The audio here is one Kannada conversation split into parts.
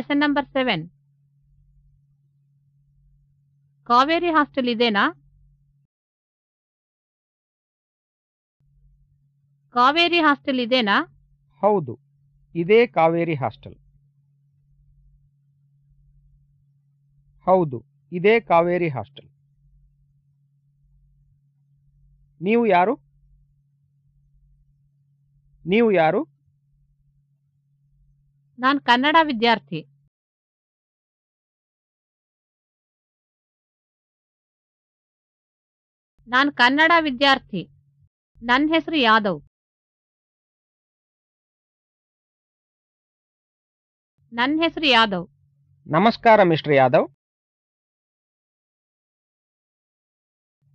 Lesson number seven Kaveri hostel ಇದೇನಾ ಕಾವೇರಿ ಹಾಸ್ಟೆಲ್ ಇದೇನಾ ಹೌದು ಇದೇ ಕಾವೇರಿ ಹಾಸ್ಟೆಲ್. ಹೌದು ಇದೇ ಕಾವೇರಿ ಹಾಸ್ಟೆಲ್. ನೀವು ಯಾರು? ನೀವು ಯಾರು? ನಾನು ಕನ್ನಡ ವಿದ್ಯಾರ್ಥಿ. ನಾನು ಕನ್ನಡ ವಿದ್ಯಾರ್ಥಿ. ನನ್ನ ಹೆಸರು ಯಾದವ್. ನನ್ನ ಹೆಸರು ಯಾದವ್. ನಮಸ್ಕಾರ ಮಿಸ್ಟರ್ ಯಾದವ್.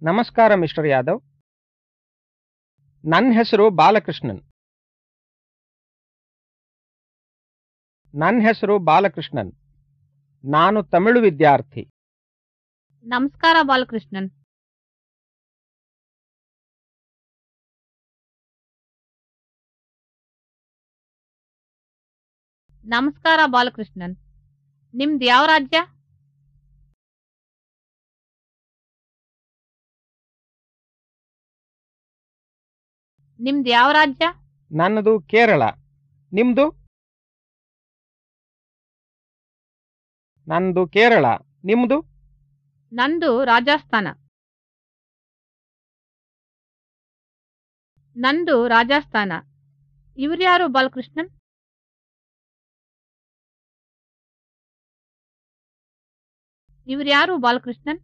ನಮಸ್ಕಾರ ಮಿಸ್ಟರ್ ಯಾದವ್. ನನ್ನ ಹೆಸರು ಬಾಲಕೃಷ್ಣನ್. ನನ್ನ ಹೆಸರು ಬಾಲಕೃಷ್ಣನ್. ನಾನು ತಮಿಳು ವಿದ್ಯಾರ್ಥಿ. ನಮಸ್ಕಾರ ಬಾಲಕೃಷ್ಣನ್. ನಮಸ್ಕಾರ ಬಾಲಕೃಷ್ಣನ್. ನಿಮ್ದು ಯಾವ ರಾಜ್ಯ? ನಿಮ್ದು ಯಾವ ರಾಜ್ಯ? ನನ್ನದು ಕೇರಳ. ನಿಮ್ದು? ನಂದು ಕೇರಳ. ನಿಮ್ದು? ನಂದು ರಾಜಸ್ಥಾನ. ನಂದು ರಾಜಸ್ಥಾನ. ಇವ್ರು ಯಾರು ಬಾಲಕೃಷ್ಣನ್? ಇವ್ರ್ಯಾರು ಬಾಲಕೃಷ್ಣನ್?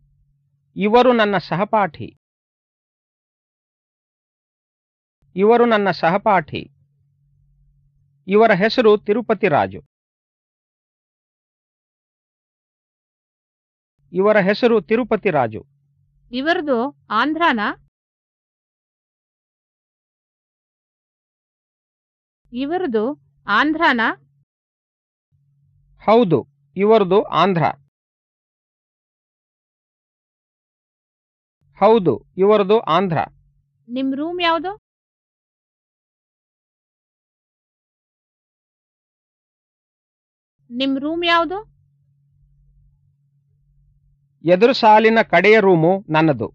ಇವರು ನನ್ನ ಸಹಪಾಠಿ. ಇವರು ನನ್ನ ಸಹಪಾಠಿ. ಇವರ ಹೆಸರು ತಿರುಪತಿ ರಾಜು. ಇವರ ಹೆಸರು ತಿರುಪತಿ ರಾಜು. ಇವರದು ಆಂಧ್ರನಾ? ಇವರದು ಆಂಧ್ರನಾ? ಹೌದು ಇವರದು ಆಂಧ್ರ. ಹೌದು ಇವರದು ಆಂಧ್ರ. ನಿಮ್ ರೂಮ್ ಯಾವುದು? ನಿಮ್ ರೂಮ್ ಯಾವುದು? ಎದುರು ಸಾಲಿನ ಕಡೆಯ ರೂಮು ನನ್ನದು.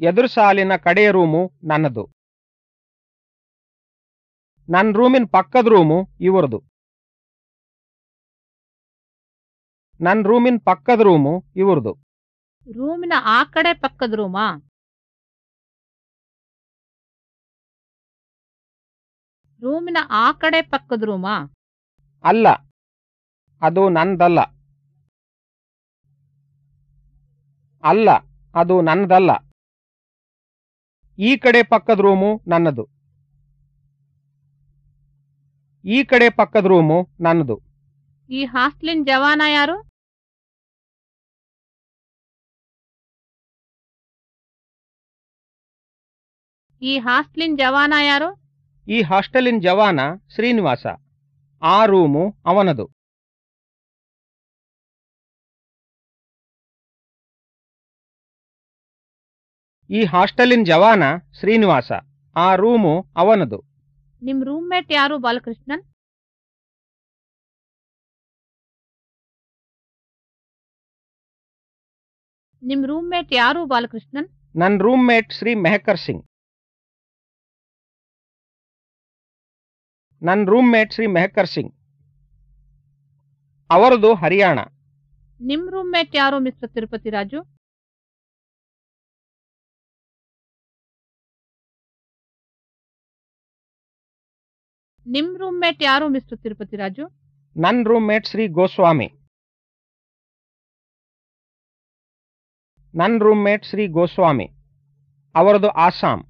ಎದುರು ಸಾಲಿನ ಕಡೆಯ ರೂಮು ನನ್ನದು. ನನ್ನ ರೂಮಿನ ಪಕ್ಕದ ರೂಮು ಇವರದು. ನನ್ನ ರೂಮಿನ ಪಕ್ಕದ ರೂಮು ಇವ್ರದು. ರೂಮಿನ ಆ ಕಡೆ ಪಕ್ಕದ ರೂಮಾ? ರೂಮಿನ ಆ ಕಡೆ ಪಕ್ಕದ ರೂಮಾ? ಅಲ್ಲ. ಅದು ನಂದಲ್ಲ. ಅಲ್ಲ ಅದು ನನ್ನದಲ್ಲ ಈ ಕಡೆ ಪಕ್ಕದ ರೂಮು ನನ್ನದು. ಈ ಕಡೆ ಪಕ್ಕದ ರೂಮು ನನ್ನದು. ಈ ಹಾಸ್ಟ್ಲಿನ ಜವಾನ ಯಾರು? ಈ ಹಾಸ್ಟ್ಲಿನ್ ಜವಾನ ಯಾರು? ಈ ಹಾಸ್ಟೆಲಿನ ಜವಾನ ಶ್ರೀನಿವಾಸ. ಆ ರೂಮು ಅವನದು. ಈ ಹಾಸ್ಟೆಲಿನ ಜವಾನ ಶ್ರೀನಿವಾಸ. ಆ ರೂಮು ಅವನದು. ನಿಮ್ ರೂಮ್ಮೇಟ್ ಯಾರು ಬಾಲಕೃಷ್ಣನ್? ನಿಮ್ ರೂಮ್ಮೇಟ್ ಯಾರು ಬಾಲಕೃಷ್ಣನ್? ನನ್ನ ರೂಮ್ಮೇಟ್ ಶ್ರೀ ಮೆಹಕರ್ ಸಿಂಗ್. ನನ್ನ ರೂಮ್ಮೇಟ್ ಶ್ರೀ ಮೆಹಕರ್ ಸಿಂಗ್. ಅವರದು ಹರಿಯಾಣ. ನಿಮ್ ರೂಮ್ಮೇಟ್ ಯಾರು ಮಿಸ್ಟರ್ ತಿರುಪತಿ ರಾಜು? ನಿಮ್ ರೂಮ್ಮೇಟ್ ಯಾರು ಮಿಸ್ಟರ್ ತಿರುಪತಿ ರಾಜು? ನನ್ನ ರೂಮ್ಮೇಟ್ ಶ್ರೀ ಗೋಸ್ವಾಮಿ. ನನ್ನ ರೂಮ್ಮೇಟ್ ಶ್ರೀ ಗೋಸ್ವಾಮಿ. ಅವರದು ಆಸಾಂ.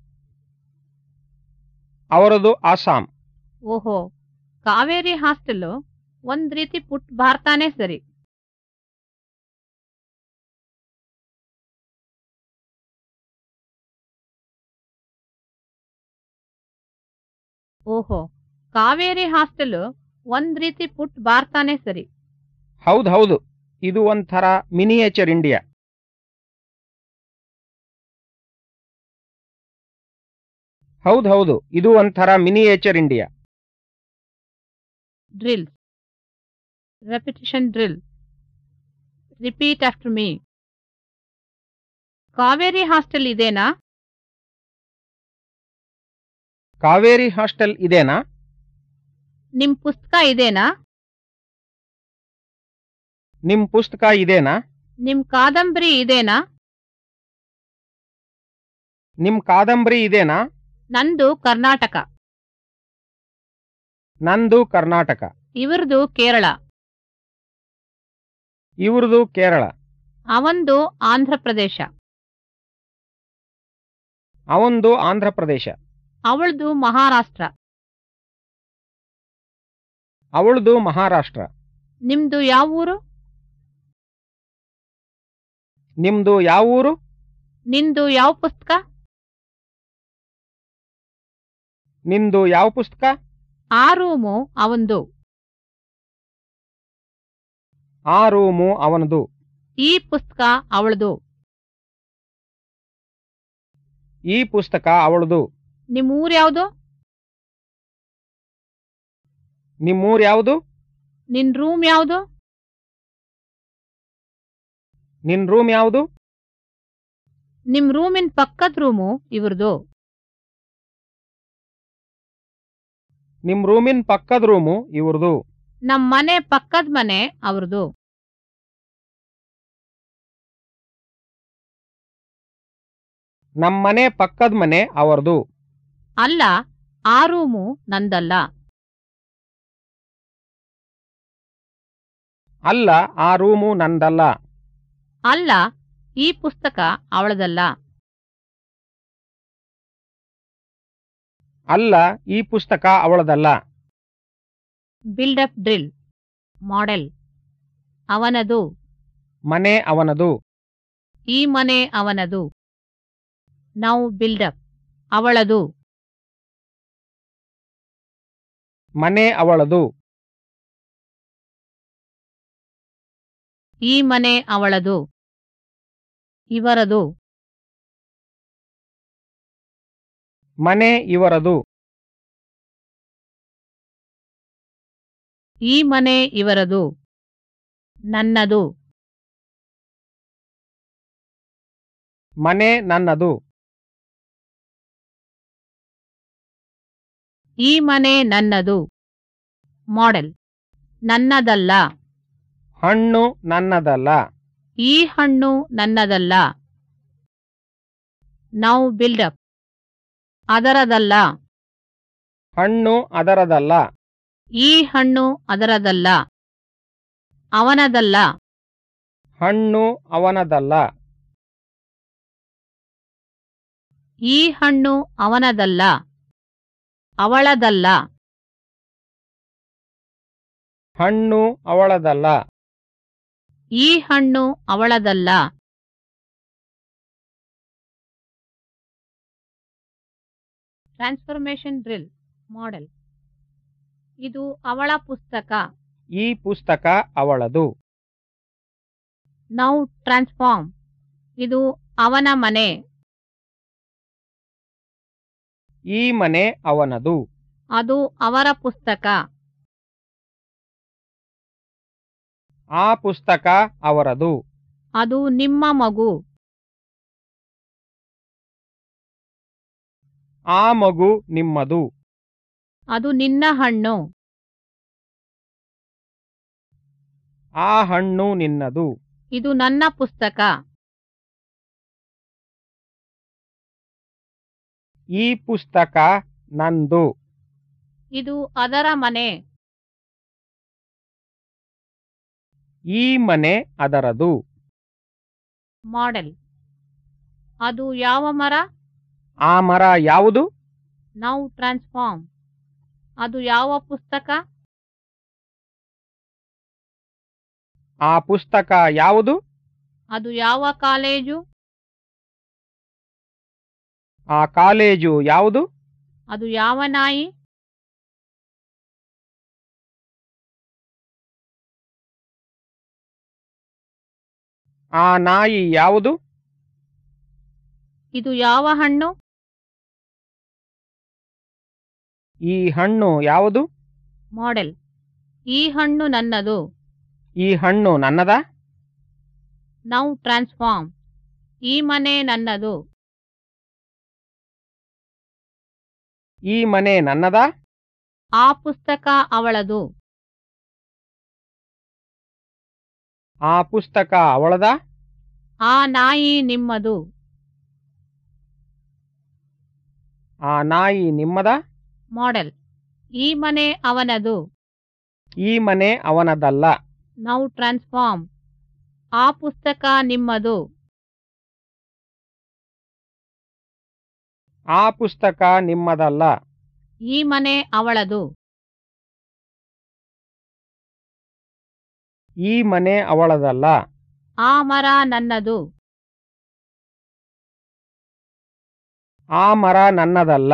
ಅವರದು ಆಸಾಂ. ಓಹೋ ಕಾವೇರಿ ಹಾಸ್ಟೆಲ್ ಒಂದ್ ರೀತಿ ಪುಟ್ ಭಾರತಾನೇ ಸರಿ ಓಹೋ ಕಾವೇರಿ ಹಾಸ್ಟೆಲ್ ಒಂದ್ ರೀತಿ ಪುಟ್ ಭಾರತಾನೇ ಸರಿ ಹೌದು ಹೌದು ಇದು ಒಂಥರ ಮಿನಿಯೇಚರ್ ಇಂಡಿಯಾ ಹೌದು ಹೌದು ಇದು ಒಂಥರ miniature India drills. Repetition drill. Repeat after me. Kaveri hostel ಇದೇನಾ? ಕಾವೇರಿ ಹಾಸ್ಟೆಲ್ ಇದೇನಾ? ನಿಮ್ ಪುಸ್ತಕ ಇದೇನಾ? ನಿಮ್ ಪುಸ್ತಕ ಇದೇನಾ? ನಿಮ್ ಕಾದಂಬರಿ ಇದೇನಾ? ನಿಮ್ ಕಾದಂಬರಿ ಇದೇನಾ? ನಂದು ಕರ್ನಾಟಕ. ನಂದು ಕರ್ನಾಟಕ. ಇವ್ರದು ಕೇರಳ. ಇವ್ರದು ಕೇರಳ. ಅವಂದು ಆಂಧ್ರಪ್ರದೇಶ ಅವಂದು ಆಂಧ್ರ ಪ್ರದೇಶ. ಅವಳ್ದು ಮಹಾರಾಷ್ಟ್ರ. ಅವಳದು ಮಹಾರಾಷ್ಟ್ರ. ನಿಮ್ದು ಯಾವ ಊರು? ನಿಮ್ದು ಯಾವ ಊರು? ನಿಂದು ಯಾವ ಪುಸ್ತಕ? ನಿಂದು ಯಾವ ಪುಸ್ತಕ? ಆ ರೂಮು ಅವನದು. ಆ ರೂಮು ಅವನದು. ಈ ಪುಸ್ತಕ ಅವಳದು. ಈ ಪುಸ್ತಕ ಅವಳದು. ನಿಮ್ಮ ಊರ್ ಯಾವ್ದು? ನಿಮ್ಮೂರ್ ಯಾವುದು? ನಿನ್ ರೂಮ್ ಯಾವುದು? ನಿನ್ ರೂಮ್ ಯಾವುದು? ನಿಮ್ ರೂಮಿನ ಪಕ್ಕದ ರೂಮು ಇವ್ರದು. ನಿಮ್ ರೂಮಿನ್ ಪಕ್ಕದ ರೂಮು ಇವ್ರದು. ನಮ್ ಮನೆ ಪಕ್ಕದ ಮನೆ ಅವ್ರದು. ನಮ್ ಮನೆ ಪಕ್ಕದ ಮನೆ ಅವರದು. ಅಲ್ಲ ಆ ರೂಮು ನಂದಲ್ಲ. ಅಲ್ಲ ಆ ರೂಮು ನಂದಲ್ಲ. ಅಲ್ಲ ಈ ಪುಸ್ತಕ ಅವಳದಲ್ಲ. ಅಲ್ಲ ಈ ಪುಸ್ತಕ ಅವಳದಲ್ಲ. ಬಿಲ್ಡಪ್ ಡ್ರಿಲ್ ಮಾಡೆಲ್ ಅವನದು. ಮನೆ ಅವನದು. ಈ ಮನೆ ಅವನದು. ನೌ ಬಿಲ್ಡಪ್ ಅವಳದು. ಮನೆ ಅವಳದು. ಈ ಮನೆ ಅವಳದು. ಇವರದು. ಮನೆ ಇವರದು. ಈ ಮನೆ ಇವರದು. ನನ್ನದು. ಮನೆ ನನ್ನದು. ಈ ಮನೆ ನನ್ನದು. ಮಾಡೆಲ್. ನನ್ನದಲ್ಲ. ಹಣ್ಣು ನನ್ನದಲ್ಲ. ಈ ಹಣ್ಣು ನನ್ನದಲ್ಲ. ನಾವು ಬಿಲ್ಡಪ್. ಅದರದಲ್ಲ. ಹಣ್ಣು ಅದರದಲ್ಲ. ಈ ಹಣ್ಣು ಅದರದಲ್ಲ. ಅವನದಲ್ಲ. ಹಣ್ಣು ಅವನದಲ್ಲ. ಈ ಹಣ್ಣು ಅವನದಲ್ಲ. ಅವಳದಲ್ಲ. ಹಣ್ಣು ಅವಳದಲ್ಲ. ಈ ಹಣ್ಣು ಅವಳದಲ್ಲ. Transformation drill model. ಇದು ಅವಳ ಪುಸ್ತಕ. ಈ ಪುಸ್ತಕ ಅವಳದು. ನೌ ಟ್ರಾನ್ಸ್ಫಾರ್ಮ್ ಇದು ಅವನ ಮನೆ. ಈ ಮನೆ ಅವನದು. ಅದು ಅವರ ಪುಸ್ತಕ. ಆ ಪುಸ್ತಕ ಅವರದು. ಅದು ನಿಮ್ಮ ಮಗು. ಆ ಮಗು ನಿಮ್ಮದು. ಅದು ನಿನ್ನ ಹಣ್ಣು. ಆ ಹಣ್ಣು ನಿನ್ನದು. ಇದು ನನ್ನ ಪುಸ್ತಕ. ಈ ಪುಸ್ತಕ ನಂದು. ಇದು ಅದರ ಮನೆ. ಈ ಮನೆ ಅದರದು. ಮಾಡೆಲ್. ಅದು ಯಾವ ಮರ? ಆ ಮರ ಯಾವುದು? ನಾವು ಟ್ರಾನ್ಸ್ಫಾರ್ಮ್ ಅದು ಯಾವ ಪುಸ್ತಕ? ಆ ಪುಸ್ತಕ ಯಾವುದು? ಅದು ಯಾವ ಕಾಲೇಜು? ಆ ಕಾಲೇಜು ಯಾವುದು? ಅದು ಯಾವ ನಾಯಿ? ಆ ನಾಯಿ ಯಾವುದು? ಇದು ಯಾವ ಹಣ್ಣು? ಈ ಹಣ್ಣು ಯಾವುದು? ಮಾಡೆಲ್. ಈ ಹಣ್ಣು ನನ್ನದು. ಈ ಹಣ್ಣು ನನ್ನದ? Now transform. ಈ ಮನೆ ನನ್ನದು. ಈ ಮನೆ ನನ್ನದ? ಆ ಪುಸ್ತಕ ಅವಳದು. ಆ ಪುಸ್ತಕ ಅವಳದ? ಆ ನಾಯಿ ನಿಮ್ಮದು. ಆ ನಾಯಿ ನಿಮ್ಮದ? ಮಾಡೆಲ್. ಈ ಮನೆ ಅವನದು. ಈ ಮನೆ ಅವನದಲ್ಲ. ನೌ ಟ್ರಾನ್ಸ್ಫಾರ್ಮ್ ಆ ಪುಸ್ತಕ ನಿಮ್ಮದು. ಆ ಪುಸ್ತಕ ನಿಮ್ಮದಲ್ಲ. ಈ ಮನೆ ಅವಳದು. ಈ ಮನೆ ಅವಳದಲ್ಲ. ಆ ಮರ ನನ್ನದು. ಆ ಮರ ನನ್ನದಲ್ಲ.